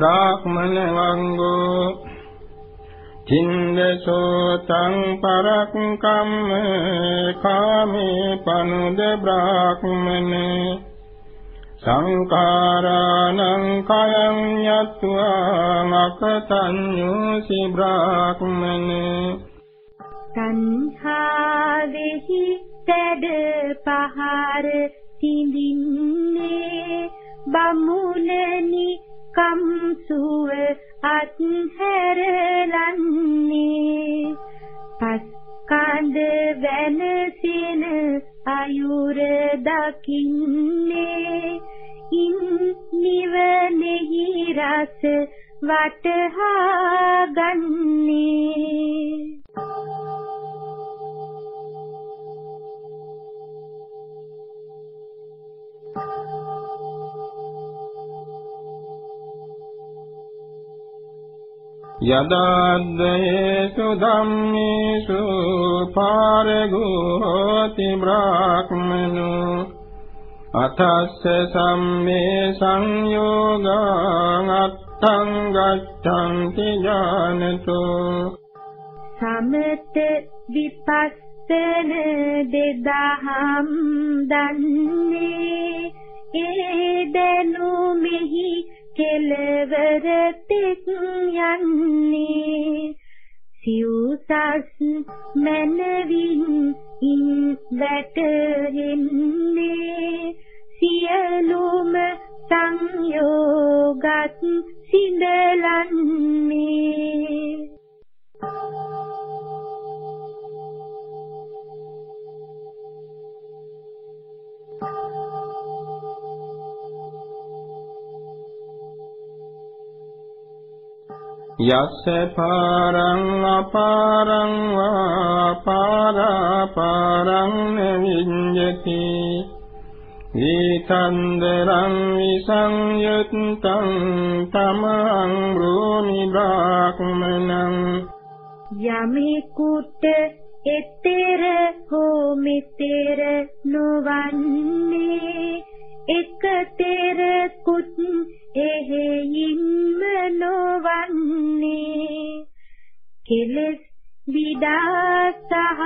බ්‍රාහ්මණ වංගෝ චින්දසෝතං පරක්කම්ම කාමේ පනුද බ්‍රාහ්මනේ සංඛාරාණං කයං යත්වා අකතඤ්ඤෝසි බ්‍රාහ්මනේ සංහාවෙහි සැඩ පහර දකින්නේ. ඉන් නිවනෙහි රස වටහා ගන්නේ. යදාද්දේසු ධම්මේසු පාරගෝති බ්‍රාහ්මනෝ අතස්ස සම්මේ සංයෝගං අත්තං ගච්ඡanti ඥානතෝ සමත විපස්සන දෙදහම් දන්නේ ඒ දනුමෙහි කෙලවර තෙක් යන්නේ සිව්සස් මනවින් ඉන් වැටෙන්නේ සියලුම සංයෝගත් සිඳලන්නේ. යස්ස පාරං අපාරං වා පාරාපාරං නවිඤ්ඤති. විතන්දරං විසංයුත්තං තමං බ්‍රෝමි බ්‍රාහ්මනං යමෙකුට එතෙර හෝ මෙතෙර නොවන්නේ එකතෙර කුත් එහෙයින්ම නොවන්නේ. කෙලස් විඩා සහ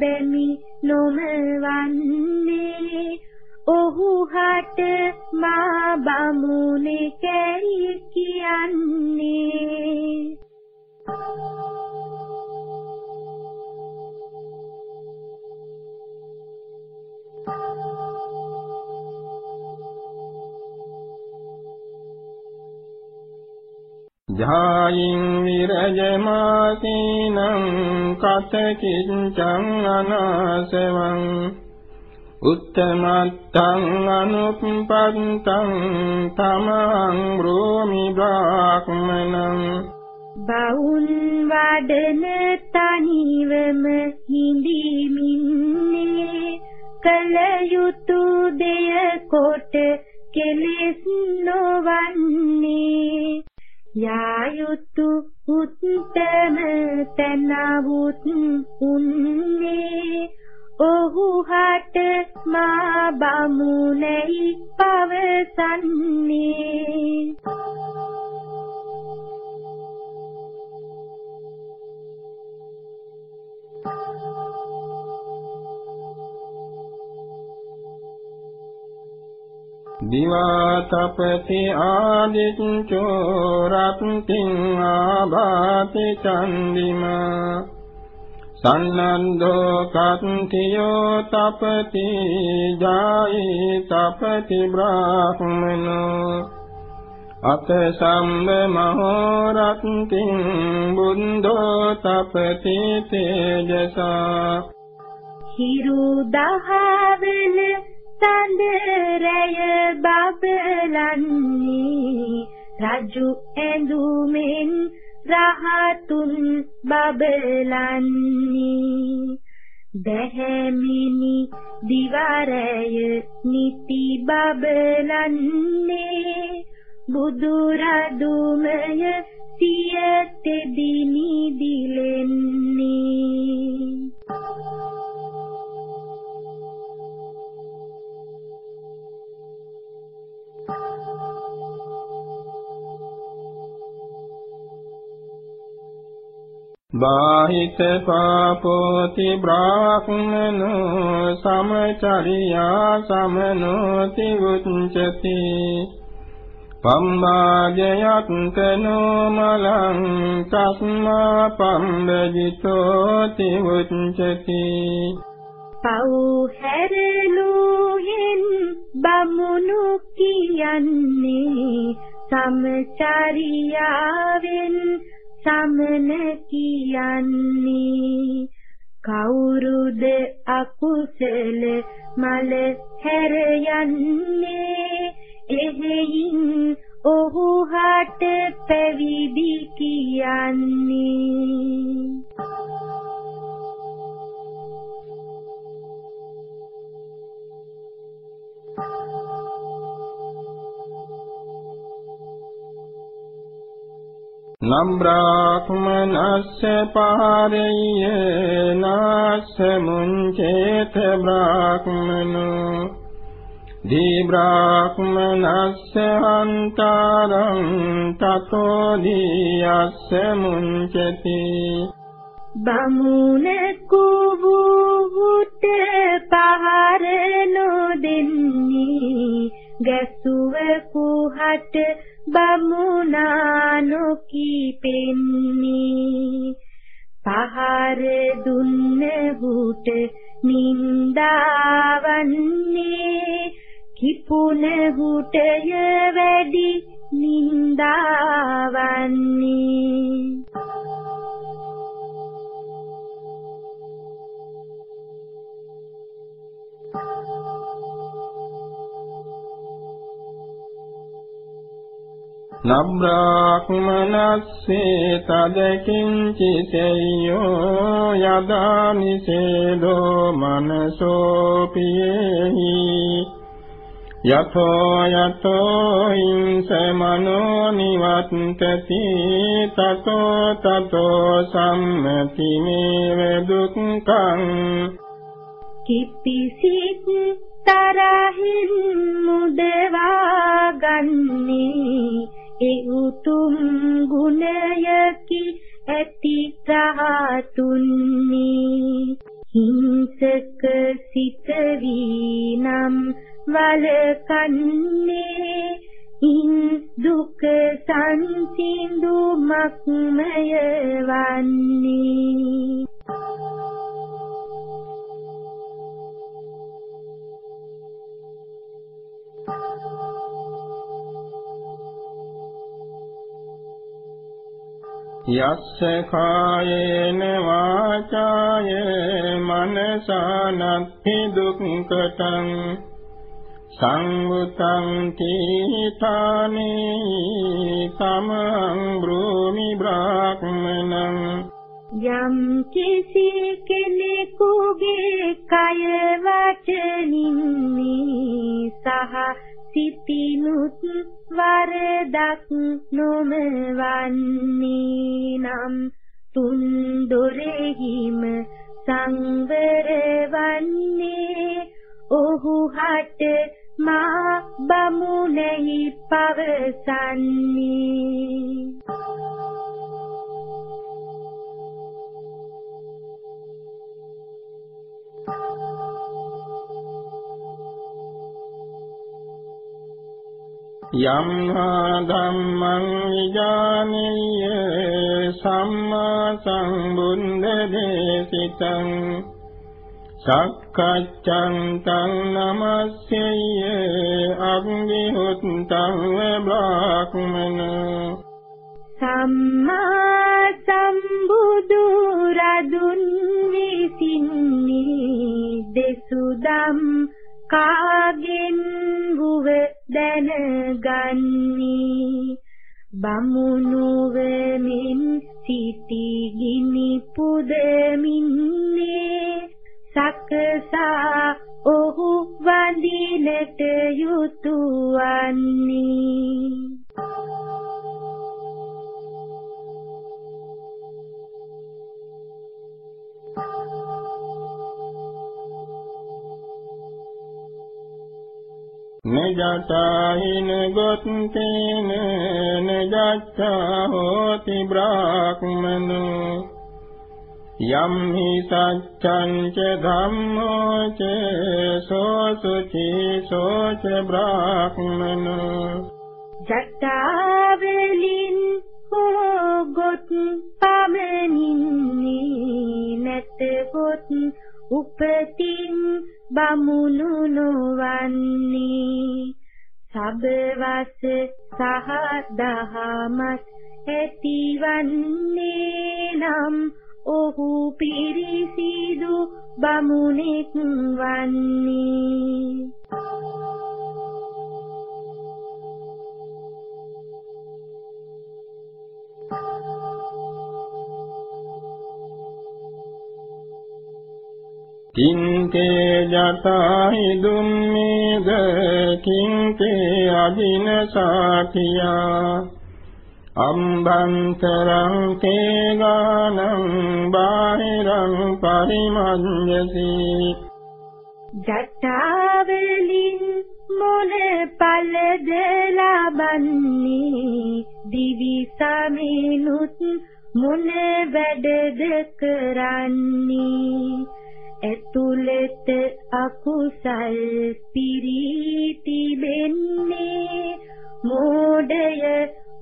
බැමි නොමවන්නේ. ඔහු හට මා බමුණේ කැරි කියන්නේ. ධායින් විරජමාසීනං කතකින්චං අනාසවං උත්තමත්තං අනුප්පත්තං තමං බ්‍රෝමි බ්‍රාහ්මනං බවුන් වඩන තනිවම හිඳිමින්නේ කල යුතු දෙය කොට කෙලෙස් නොවන්නේ යායුතු උත්තම තනවුත් උන්නේ. ඔහු හට මා බමුණයි පවසන්නේ. දිවා තපති ආදිච්චෝ රත්තිං ආභාති චන්දිමා සන්නන්දෝ කත්තියෝ තපති ජායි තපති බ්‍රාහ්මනෝ අත සම්බ මහෝ රත්තිං බුන්දෝ තපති තේජසා හිරු දහවල සඳරය බබලන්නේ. රජු ඇඳුමෙන් රහතුන් බබලන්නේ. දැහැමිනි දිවරය නිති බබලන්නේ. බුදුරදුමය සියතෙදිනි දිලෙන්නේ. බාහිත පාපෝති බ්‍රාහ්මනෝ සමචරියා සමනෝති උච්චති පම්මාජයත් කනෝ මලං තස්මා පම්බජිතෝති උච්චති පව් හැරලුහෙන් බමුණු කියන්නේ සමචරියාවෙන් සමන කියන්නේ? කවුරුද අකුසල මල හැර යන්නේ? එහෙයින් ඔහු හට පැවිදි කියන්නේ නම් බ්‍රාහ්මනස්ස පාරෙය්‍ය නාස්ස මුංචේත බ්‍රාහ්මනෝ දී බ්‍රාහ්මනස්ස අන්තරං තතෝ දීයස්ස මුංචති බමුණ කුවුට පහර නොදෙන්නේ ගැසුව කුහට බමුණා නොකිපෙන්නේ පහර දුන්නහුට නින්දාවන්නේ. කිපුණහුටය වැඩි නින්දාවන්නේ. නබ්‍රාහ්මනස්සේ තදකින්චි සෙය්‍යෝ යදා නිසේදෝ මනසෝ පියෙහි. යතෝ යතෝ ඉන්ස මනෝ නිවත්තති තතෝ තතෝ සම්මති මේව දුක්ඛං. කිපිසිත් තරහින් මුදවා ගන්නේ ඒ උතුම් ගුණයකි ඇති රහතුන්නි හිංසක සිත වීනම් වලකන්නේ ඉන් දුක සංසිඳුමක්මය වන්නේ. යස්ස කායේන වාචාය මනසානත්ති දුක්ඛතං සංවුතං තීතානේ තමං බ්‍රෝමි බ්‍රාහ්මනං යම් කිසි කෙනෙකුගේ කය වචනින් සහ සිතිනුත් වරදක් නොමවන්නේ නම් තුන් දොරෙහිම සංවර වන්නේ ඔහු හට මා බමුණෙහි පවසන්නේ. යම් ධම්මං විජානීය සම්මා සම්බුද්ධ දේශිතං සක්කච්ඡං තං නමස්සෙය්‍ය අග්නිහුත්තං බ්‍රාහ්මන සම්මා සම්බුදු රදුන් විසින්නේ දෙසුදම් කාගෙන් වුව දැනගන්නේ? බමුණු වෙමින් සිටි ගිනි පුදමින්නේ සකසා ඔහු වඳිනට යුතුයන්නේ. නජතාහින ගොත්තේන නජච්ඡා හෝති බ්‍රාහ්මනෝ යම් හි සච්ඡං ච ධම්මෝ ච සෝසුචි සෝච බ්‍රාහ්මන ජට්ටාවලින් හෝගොත් පමනින්නේ නැතහොත් උපතින් බමුණු නොවන්නේ. සබවස සහ දහමස් ඇතිවන්නේ නම් ඔහු පිරිසිදු බමුණෙක් වන්නේ. කිංකේ ජතාහි දුම්මේද කිංකේ අදින සාතියා අම්බන්තරං තේගානං බාහිරං පරිමඤ්ඤසි ජට්ටාවලින් මොන පළද ලබන්නේ? දිවි සමිනුත් මොන වැඩද කරන්නේ? ඇතුළත අකුසල් පිරීති වෙන්නේ මෝඩය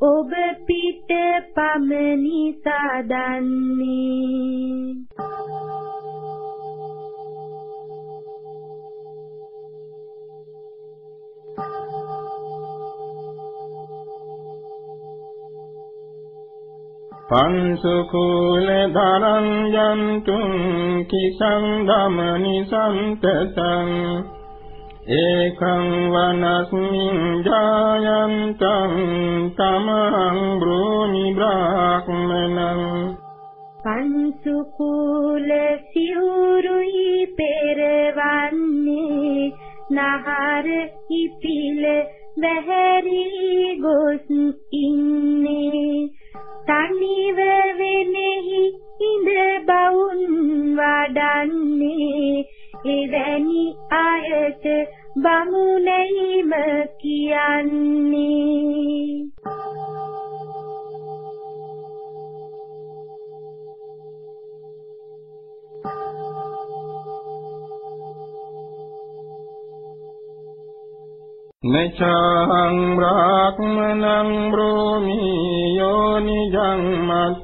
ඔබ පිට පමණි සාදන්නේ. පංසුකූල ධරං යන්තුං කිසං ධමනි සම්තතං ඒකං වනස්මින් ජායන්තං තමං බ්‍රෝමි බ්‍රාහ්මනං පංසුකූල සිවුරුයි පෙරවන්නේ නහර ඉපිල වැහැරි ගොස්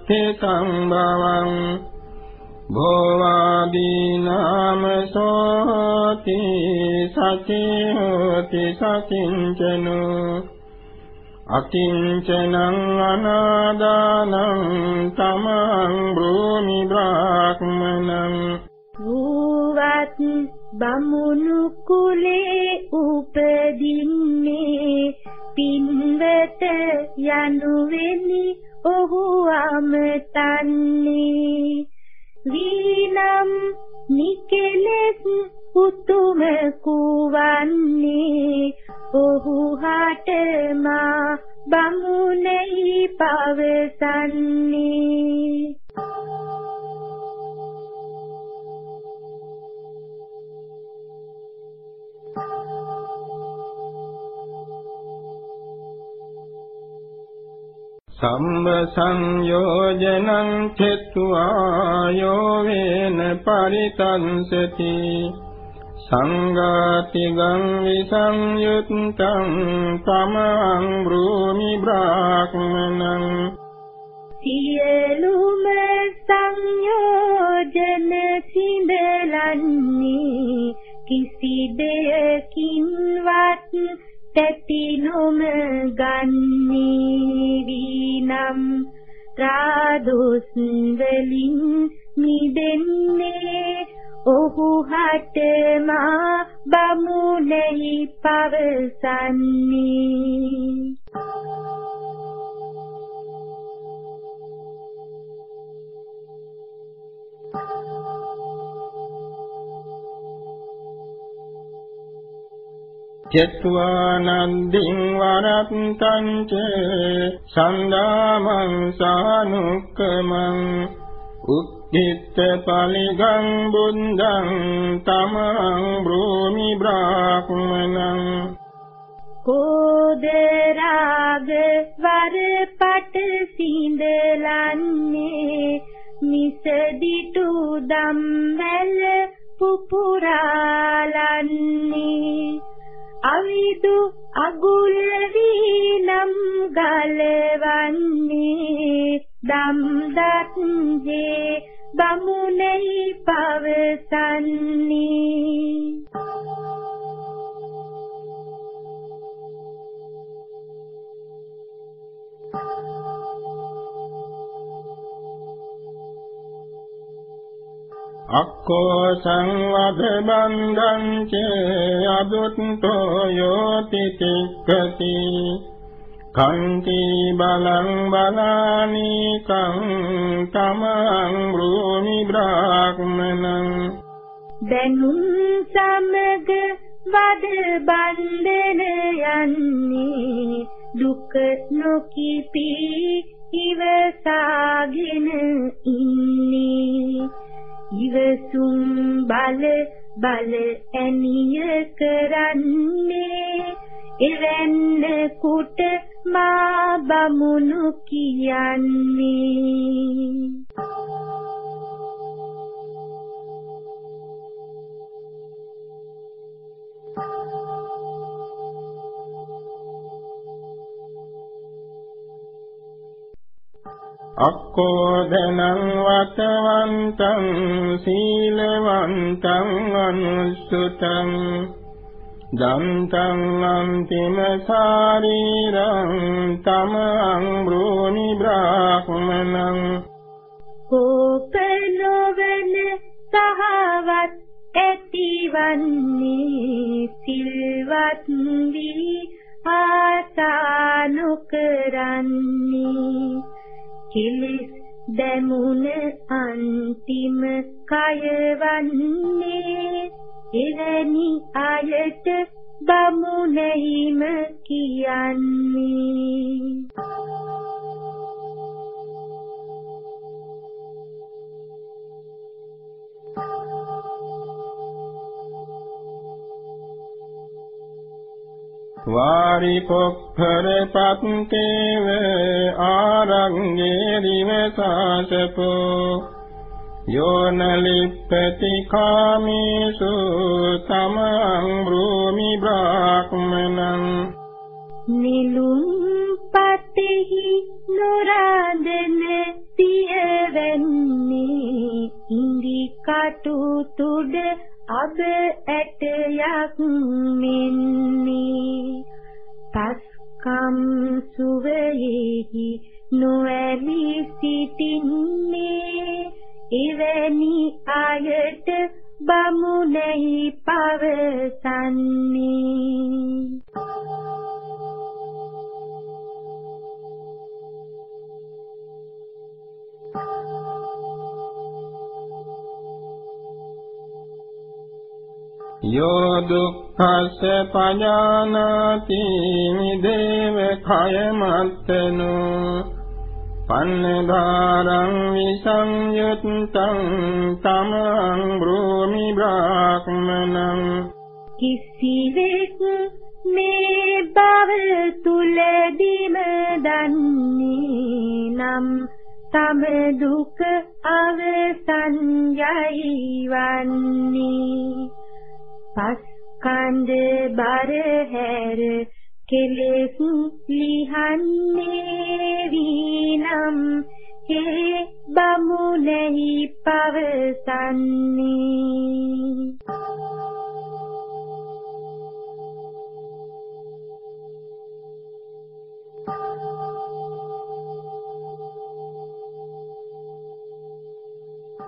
මත්ථි සංභවං භෝවාදීනාම සෝති සචේ හෝති සකින්චනෝ අකින්චනං අනාදානං තමං බ්‍රෝමි බ්‍රාහ්මනං වූවත් බමුණු ඔහු හටමා බමුණෙහි පවසන්නේ. සම්බ සංයෝජනං චෙත්වා යෝ වේන පරිතංසති. සංඝාති ගං විසංයුත්තං තමං බ්‍රූමි බ්‍රාහ්මනං සියලුම සංයෝජන සිඳලන්නේ කිසි දෙයකින්වත් තැති නොම ගන්නේ වීනම් රාදුස් වලින් මිදෙන්නේ ඔහු හටමා බමුණෙහි පවසන්නේ. චත්වානන්දින් වරත්තං ච සන්දාමං සානුක්කමං උක්ඛිත පලිගං බුද්ධං තමං බ්‍රෝමි බ්‍රාහ්මනං කෝදරාග වරපට සිඳලන්නේ මිසදිටු දම්වැල පුපුරාලන්නේ අවිදු අගුල් වීනම් ගලවන්නේ දම්දත් ජේ බමුණෙහි පවසන්නේ. අක්ඛෝ සංවද බන්ධං චේ අදුත්තෝ යෝති තික්ඛති කන්ති බලං බලානි කං තමං බ්‍රෝමි බ්‍රාහ්මනං දැනුම් සමග වද බන්ධන යන්නේ දුක නොකිපි ඉවසාගෙන ඉන්නේ. ඉවසුම් බල බල ඇනිය කරන්නේ එවැන්න කුට මා බමුණු කියන්නේ. අක්කෝදනං වතවන්තං සීලවන්තං අනුස්සුතං දන්තං අන්තිම ශාරීරං තමං බ්‍රෝනි බ්‍රාහ්මනං කෝපනොවන සහවත් ඇතිවන්නේ සිල්වත් වී ආසානුකරන්නේ කිලිස් දැමුණ අන්තිම කයවන්නේ එවැනි අයට බමුණෙහිම කියන්නේ. වාරිපොක්ඛර පත්තේව ආරංගේ දිවසාසපෝ යෝනලිප්පති කාමේසු තමං බ්‍රෝමි බ්‍රාහ්මනං නිලුම් පතෙහි නොරාදන පියවන්නේ ඉන්දි කටු තුඩ අබ ඇටයක් මෙන්නේ පස්කම් සුවයෙහි නොඇලී සිටින්නේ එවැනි අයට බමුණෙහි පවසන්නේ. යෝ දුක්ඛස්ස පජානාති නිදේව khය මත්තනු පන්නධාරං විසංයුත්තං තමං බ්‍රෝමි බ්‍රාහ්මනං කිසිවෙක් මේ බව තුලදීම දන්නේ නම් තම දුක අවසන් යයි වන්නේ. පස්කන්ද බර හැර කෙලෙස් ලිහන්නේ වීනම් හේ බමුණෙහි පවසන්නේ.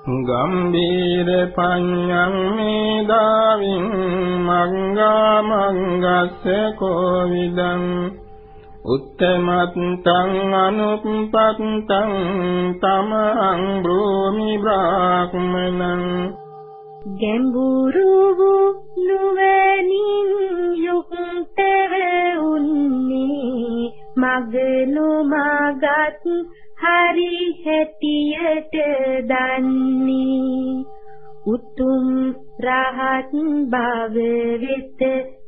ගම්බීර පඤ්ඤං මේදාවින් මංගා මංගස්ස කෝවිදං උත්තමත්තං අනුප්පත්තං තමං බ්‍රෝමි බ්‍රාහ්මනං ගැඹුරු වූ නුවණින් යුක්තව උන්නේ මග්නු මාගත් හරි හැටියට දන්නේ උතුම් රහත් භව වෙත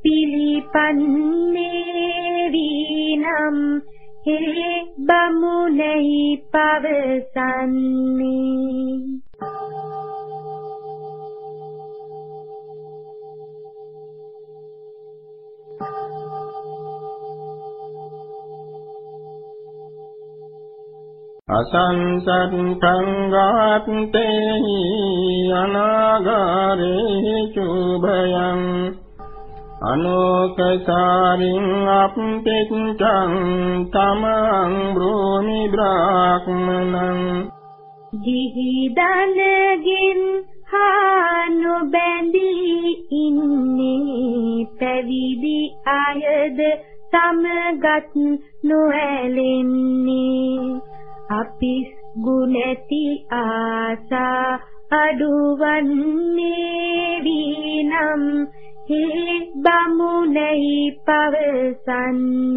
පිළිපන්නේ වීනම් හේ බමුණෙහි පවසන්නේ. අසංසත්තං ගාත්තේහි අනාගාරේ චුභයං අනෝකසාරින් අප්පෙච්ඡං තමං බ්‍රෝමි බ්‍රාහ්මනං දිහිදනගින් හානු බැඳී ඉන්නේ පැවිදි අයද සමගත් නොඇලෙන්නේ. අපිස් ගුණැති ආසා අඩුවන්නේ වීනම් හේ බමුණයි පවසන්නේ.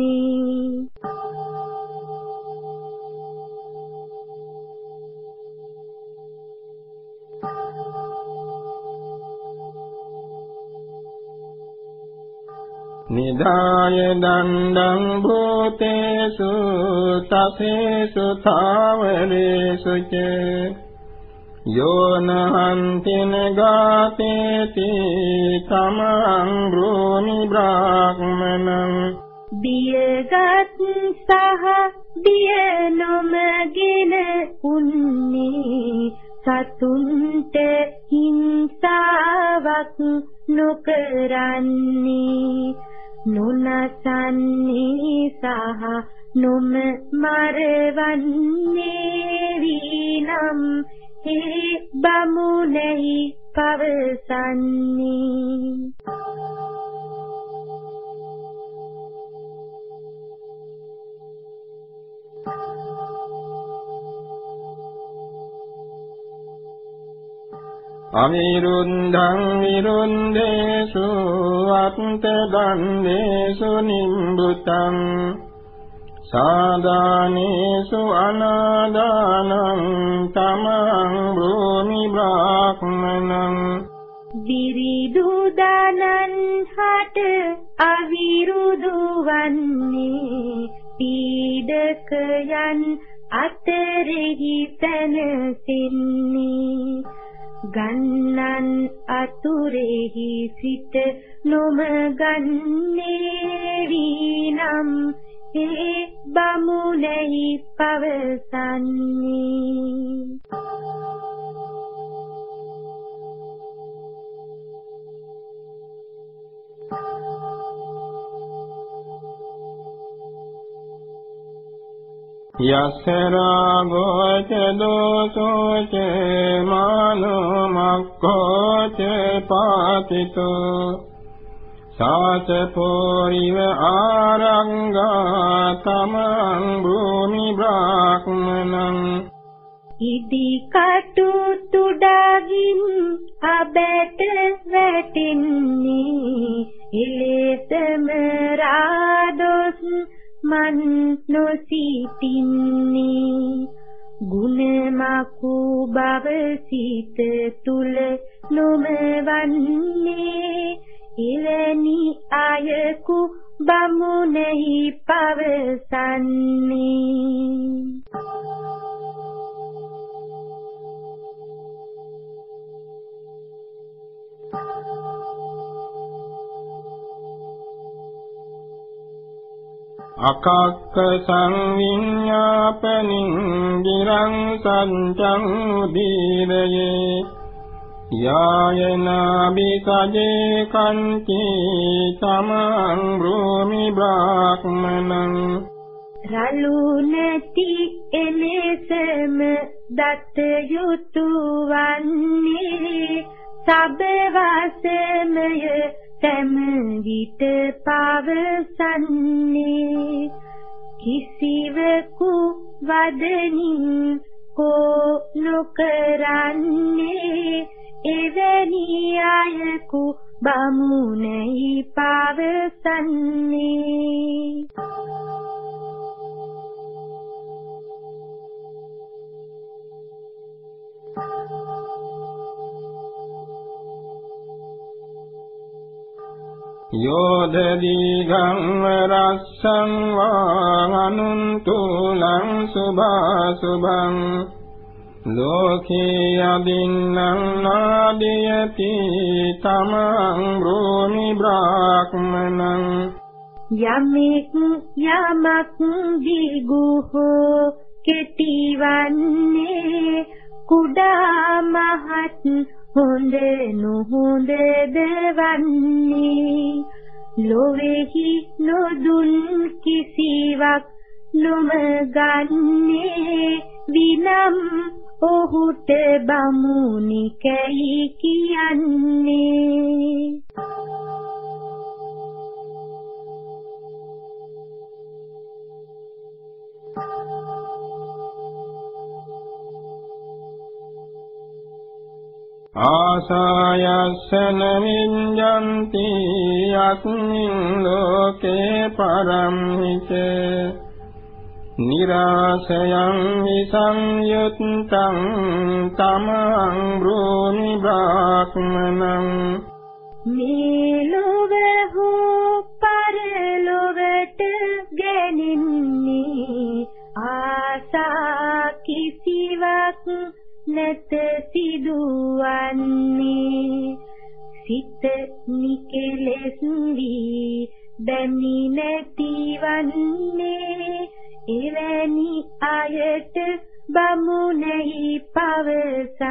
නිදාය දණ්ඩං භූතේසු තසේසු තාවරේසු ච යෝනහන්තින ගාතේති තමං බ්‍රෝමි බ්‍රාහ්මනං බියගත් සහ බිය නොමගෙන උන්නේ සතුන්ට හිංසාවක් නොකරන්නේ නොනසන්නේ සහ නොම මරවන්නේ විනම් හේ බමුණෙහි පවසන්නේ. අවිරුද්ධං විරුන්දේසු අත්තදන්දේසු නිම්බුතං සාදානේසු අනාදානං තමං භූමි බ්‍රාහ්මනං විරිදු දනන් හට අවිරුදු වන්නේ පීඩකයන් අතරෙහි තනසින්නේ ගන්නන් අතුරෙහි සිට නොම ගන්නේ වීනම් ඒ බමුණෙහි පවසන්නේ. යස්ස රාගෝ ච දෝසෝ ච මානෝ මක්ඛෝ ච පාතිතෝ සාචපෝරිව ආරංගා තමං භූමි බ්‍රාහ්මනං ඉදි කටු තුඩගින් අබැට වැටින්නේ ඉලෙසම රාදොස් මන් නොසිතින්නේ ගුණමකු බව සිත තුල නොමවන්නේ එවැනි අයකු බමුණෙහි පවසන්නේ අකක්ක සංවිඤ්ඤාපනින් ගිරං සංචං උදීරයේ යායනාබි සජේ කන්ති තමං බ්‍රෝමි බ්‍රාහ්මනං රලු නැති එලෙසම දත් යුතු වන්නේ සබවසමය සෑම විට පවසන්නේ කිසිවකු වදනින් කෝ නොකරන්නේ එවැනි අයකු බමුණයි පවසන්නේ. යෝධදීඝං රස්සං වානුන්තුලං සුභා සුභං ලෝකේ අදින්නම් නාදයති තමං බ්‍රෝමි බ්‍රාහ්මනං යමෙක් යමක් දිගුහෝ කෙටිවන්නේ කුඩා මහත් හොඳ නොහොඳ දවන්නේ. ලොවේහි නොදුන් කිසිවක් නොම ගන්නේ විනම් ඔහුට බමුණි කැයි කියන්නේ. ආසායස්සන විඤ්ඤන්ති යස්මින් ලෝකේ පරම්හිත නිරාසයං විසංයුත්තං තමං බ්‍රෝමි බ්‍රාහ්මනං. මේලොව හෝ පරලොවට ගැනින්නේ ආසා කිසිවක් නැත සිදුවන්නේ. සිත නිකලෙස් වී දැමි නැතිවන්නේ. එවැනි අයට බමුණෙහි පවසන්නේ.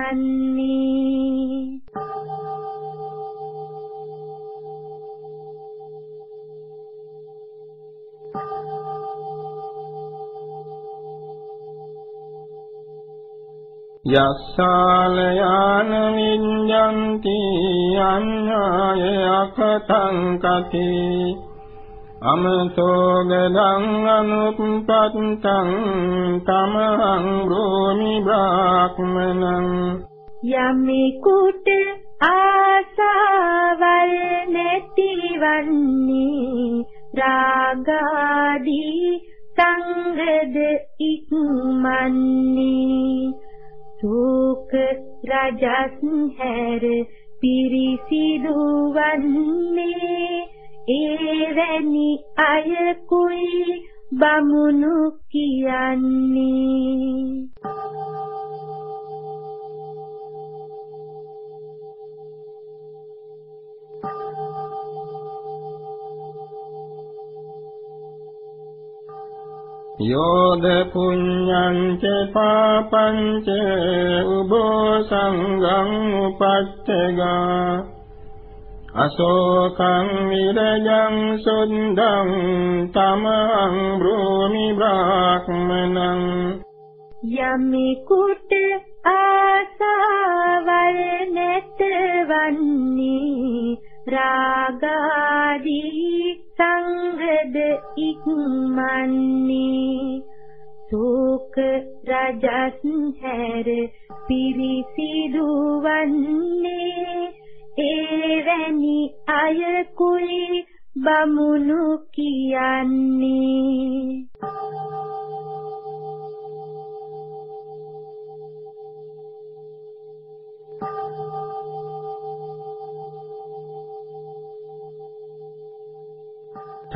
යස්සාලයාන විඤ්ඤන්ති අඤ්ඤාය අකතං කති අමතෝ ගදං අනුප්පත්තං තමහං බ්‍රෝමි බ්‍රාහ්මනං යමෙකුට ආසාවල් නැතිවන්නේ රාගාදී සංගද ඉක්මන්නේ සෝක රජස් හැර පිරිසිදු වන්නේ එවැනි අයකුයි බමුණු කියන්නේ. යෝද පුඤ්ඤං ච පාපං ච උබෝ සංඝං උපච්චගා අශෝකං විරජං සුන්දං තමං බ්‍රෝමි බ්‍රාහ්මනං යමෙකුට ආසාවල් නැතවන්නේ රාගාදී සංගද ඉක්මන්නේ සෝක රජස් හැර පිරිසිදු වන්නේ එවැනි අයකුයි බමුණු කියන්නේ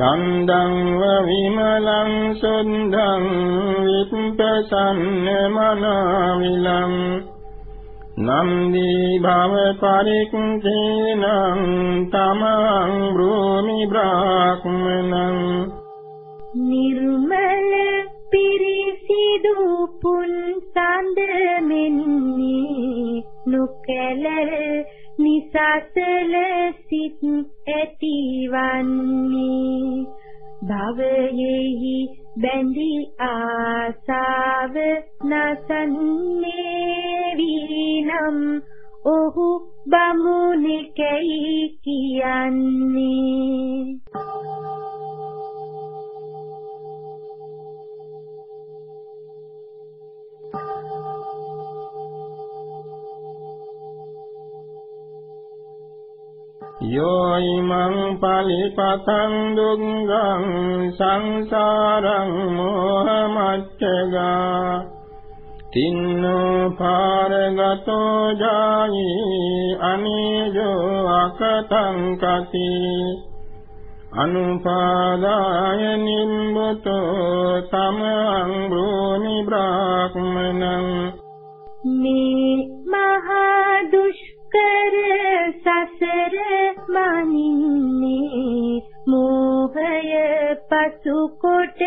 චන්දං විමලං සුද්ධං විප්පසන්න මනාවිලං නන්දී භව පරික්ඛේනං තමං බ්‍රෝමි බ්‍රාහ්මනං නිර්මල පිරිසිදු පුන් සඳ මෙන්නේ නොකැලර නිසසල සිත් ඇතිවන්නේ. භවයෙහි බැඳි ආසාව නසන්නේ විනම් ඔහු බමුණෙකයි කියන්නේ. යෝ ඉමං පලිපතං දුංගං සංසාරං මොහමච්චගා. තින්නෝ පාරගතෝ ජායි අනේජෝ අකතං කති. අනුපාදාය නිම්බතෝ තමං බ්‍රෝමි බ්‍රාහ්මනං මේ මහා දුෂ්කර සසර මනින්නේ. මෝහය පසු කොට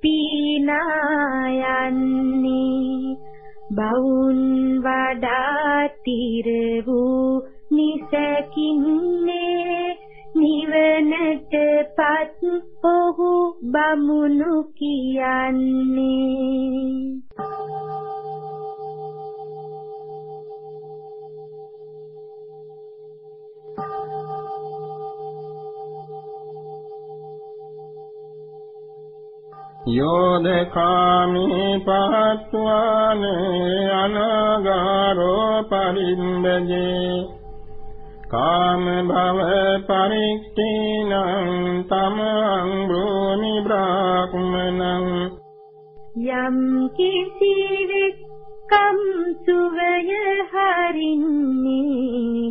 පීනා යන්නේ. බවුන් වඩා තිර වූ නිසකින්නේ. නිවනට පත් ඔහු බමුණු කියන්නේ. යෝදකාමී පහත්වාන අනාගාරෝ පරිම්බජේ කාම භව පරික්ඛීනං තමං බ්‍රෝමි බ්‍රාහ්මනං යම් කිසිවෙක් කම් සුවය හරින්නේ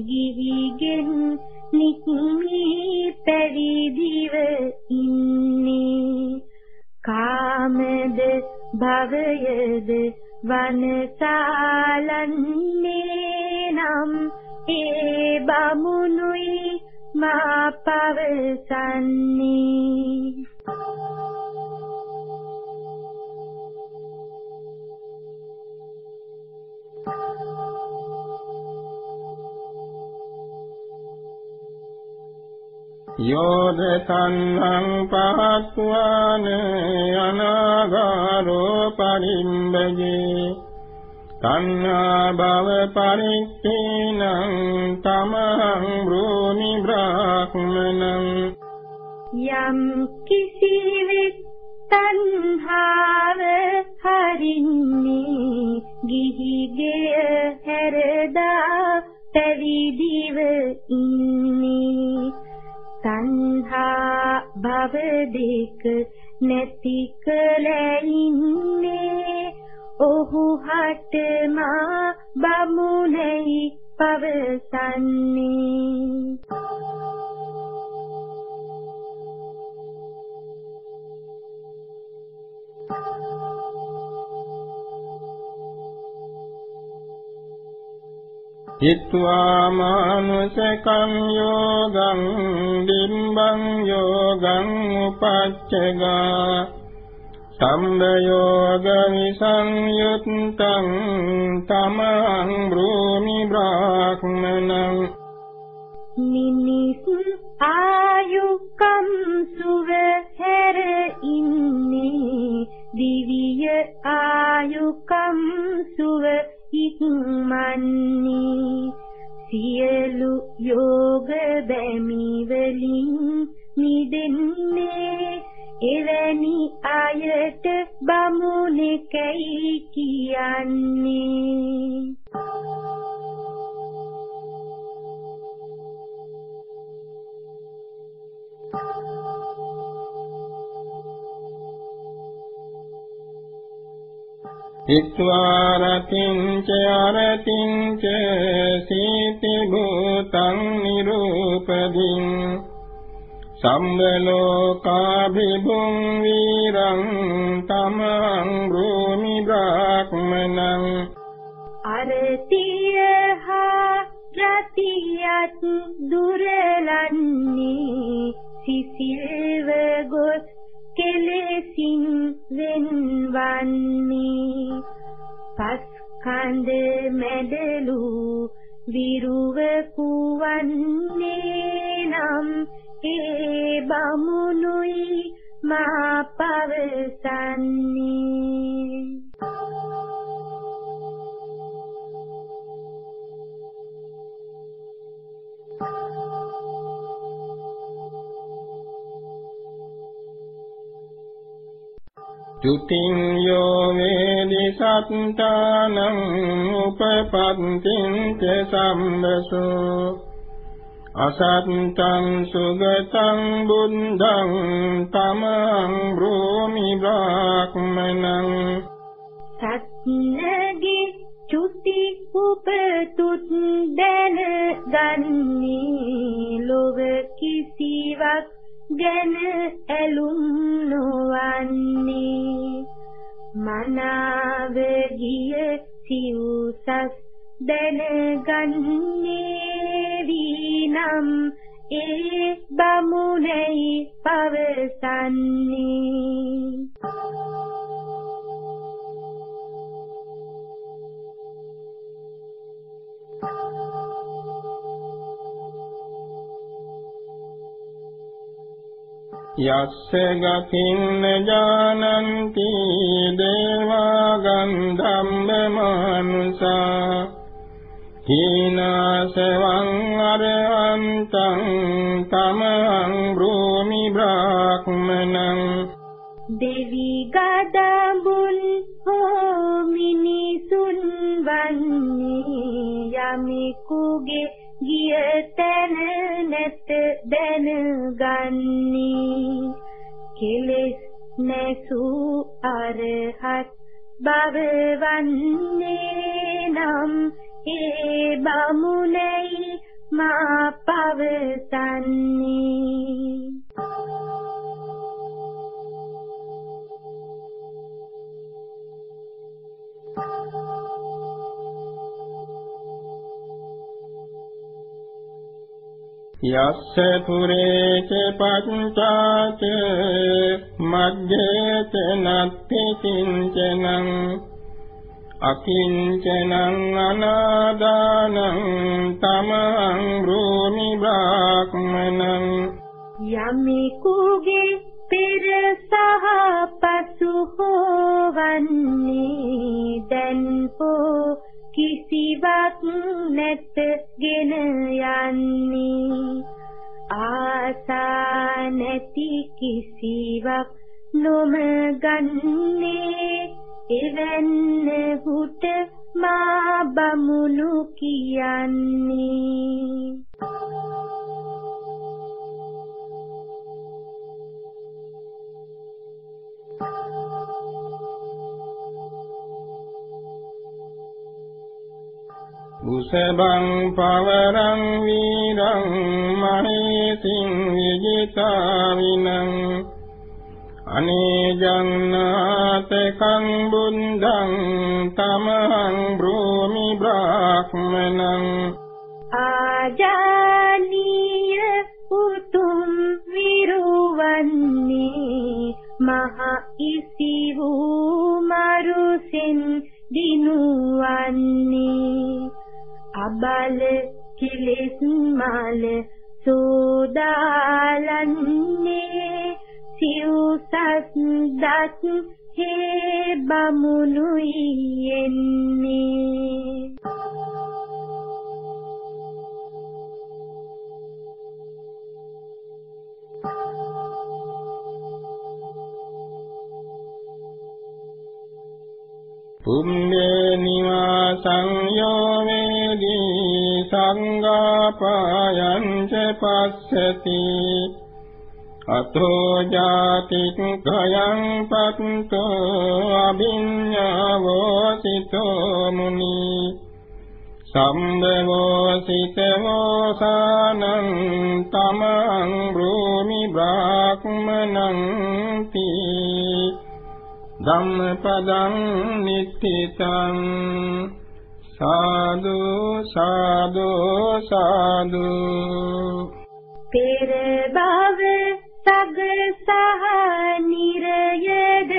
ගිහිගෙන් නික්මී පැවිදිව ඉන්නේ. කාමද භවයද වනසාලන්නේ නම් ඒ බමුණුයි මා පවසන්නේ. යෝද තන්නං පහත්වාන අනාගාරෝ පරිම්බජේ තණ්හා භව පරික්ඛේනං තමං බ්‍රෝමි බ්‍රාහ්මනං යම් කිසිවෙක් තණ්හාව හරින්නේ ගිහිගෙය හැරදා පැවිදිව ඉන්නේ. තණ්හා භව දෙක නැති කලින්නේ ඔහු හට මා බමුණයි පවසන්නේ. හිත්වා මානුසකං යෝගං දිම්බං යෝගං උපච්චගා සම්බයෝග විසංයුත්තං තමං බ්‍රෝමි බ්‍රාහ්මනං මිනිස් ආයුකම් සුව හැර ඉන්නේ දිවිය ආයුකම් සුව ඉක්මන්නේ සියලු යෝග බැමි වලින් මිදෙන්නේ එවැනි අයට බමුණෙකයි කියන්නේ. හිත්වා රතිංච අරතිංච සීති භූතං නිරූපදින් සම්බලෝකාභිභුං වීරං තමං භූමි බ්‍රාහ්මනං අරතිය හා රතියත් දුරලන්නේ සිසිල්ව ගොස් කෙලෙසින් වෙන්වන්නේ. පස්කන්ද මැදලු විරුව කුවන්නේ නම් ඒ බමුණුයි මා පවසන්නේ. චුතින් යෝ වේදි සත්තානං උපපත්තිං ච සම්බසු. අසත්තං සුගතං බුද්ධං තමං බ්‍රෝමි බ්‍රාහ්මනං සත්නගේ චුති උපතුත් දැන ගන්නේ ලොව කිසිවක් ගැන ඇලුම් නොවන්නේ. මනාව ගිය සිව්සස් දැනගන්නේ වීනම් ඒ බමුණයි පවසන්නේ. යස්ස ගතින්න ජානන්ති දේවා ගන්ධම්ම මානුසා. කීනාසවං අරහන්තං තමං බ්‍රෝමි බ්‍රාහ්මනං දෙවි ගදඹුන් හෝ මිනිසුන් වන්නේ යමෙකුගේ ගිය තැන නැත දැනගන්නේ. කෙලෙස් නැසූ අරහත් බව වන්නේ නම් ඒ බමුණයි මා පවසන්නේ. යස්ස පුරේච පංචාච මග්ගේච නත්ති කිංචනං අකිංචනං අනාදානං තමං රෝමි බ්‍රාහ්මනං යමිකුගේ පෙර සහ පසු හොවන්නේ දැන් පෝ කිසිවක් නැතගෙන යන්නේ. ආසා නැති කිසිවක් නොම ගන්නේ එවැන්න හුට මා බමුණු කියන්නේ. උසබං පවරං වීරං මහේසින් විජිතාවිනං අනේජන්නාතකං බුද්ධං තමහං බ්‍රෝමි බ්‍රාහ්මනං අබල කිලෙස් මල සෝදාලන්නේ. සිව්සත් දත් හේ බමුණුයි එන්නේ. පුම්මේ නිවාසං යෝ වේදී සංඝාපායං ච පස්සති। අතෝ ජාතික් ගයං පත්තෝ අභිඤ්ඤාවෝ සිතෝ මුනි। සම්බවෝ සිතවෝ සානං තමං බ්‍රෝමි බ්‍රාහ්මනං තී। ධම්මපදං නිත්තිතං සාදු සාදු සාදු. පෙර භව සග සහ නිරයද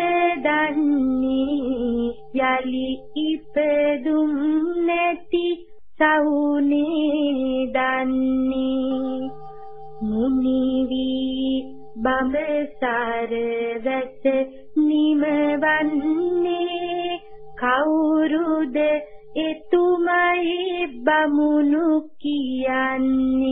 දන්නේ යලි ඉපදුම් නැති සවුනේ දන්නේ. මුනි වී බඹසාර වැස නිමවන්නේ කවුරුද එතුමයි බමුණු කියන්නේ.